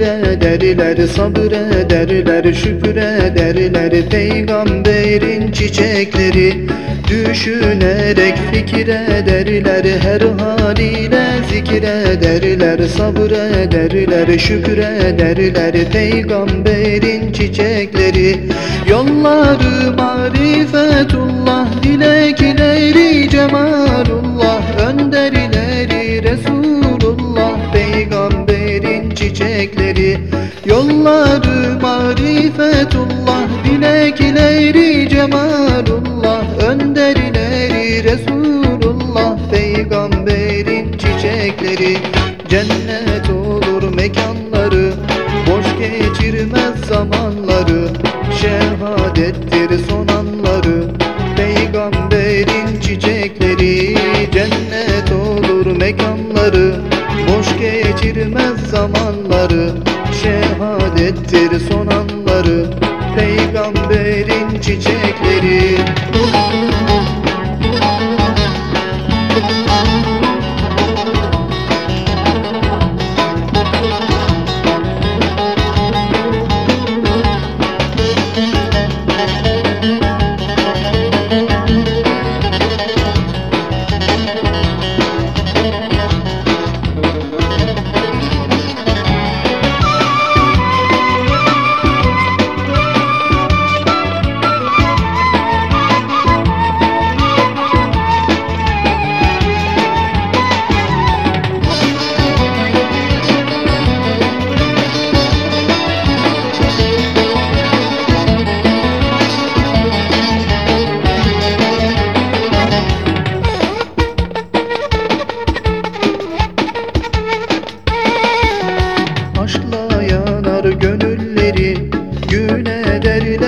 ederler Sabır ederler şükür ederler Peygamberin çiçekleri Düşünerek fikir ederler Her haliyle zikir ederler Sabır ederler şükür ederler Peygamberin çiçekleri Yolları marifetullah Dilekleri cemalullah marifetullah Dilekleri cemalullah Önderleri Resulullah Peygamberin çiçekleri. Cennet olur mekanları Boş geçirmez zamanları. Şehadettir son anları Peygamberin çiçekleri. Cennet olur mekanları Boş geçirmez zamanları. Şehadettir son anları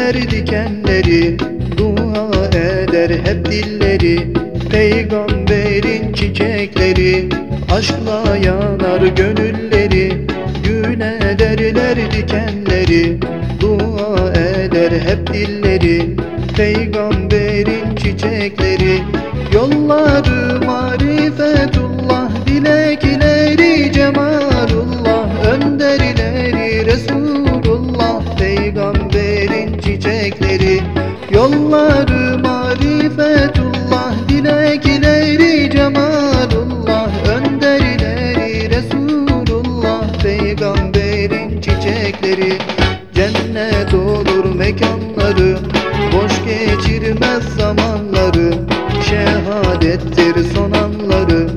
ederler dikenleri Dua eder hep dilleri Peygamberin çiçekleri Aşkla yanar gönülleri Gün ederler dikenleri Dua eder hep dilleri Peygamberin çiçekleri. Yolları marifetullah Dilekleri cemalullah çiçekleri Cennet olur mekanları Boş geçirmez zamanları Şehadettir son anları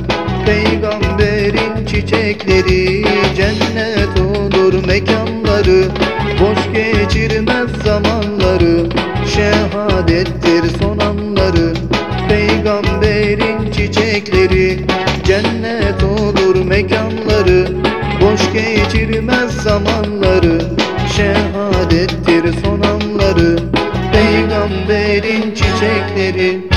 Peygamberin çiçekleri Cennet olur mekanları Boş geçirmez zamanları Şehadettir son anları Peygamberin çiçekleri Cennet olur mekanları geçirmez zamanları Şehadettir son anları. Peygamberin çiçekleri